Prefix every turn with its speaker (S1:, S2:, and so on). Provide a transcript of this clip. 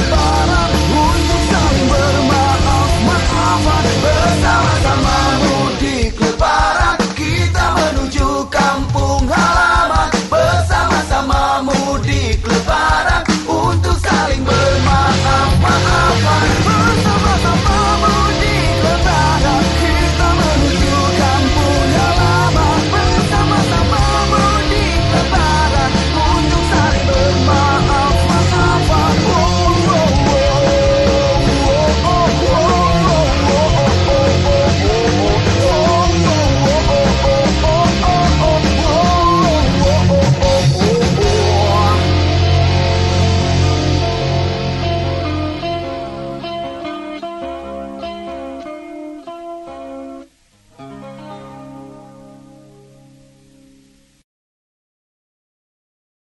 S1: goodbye.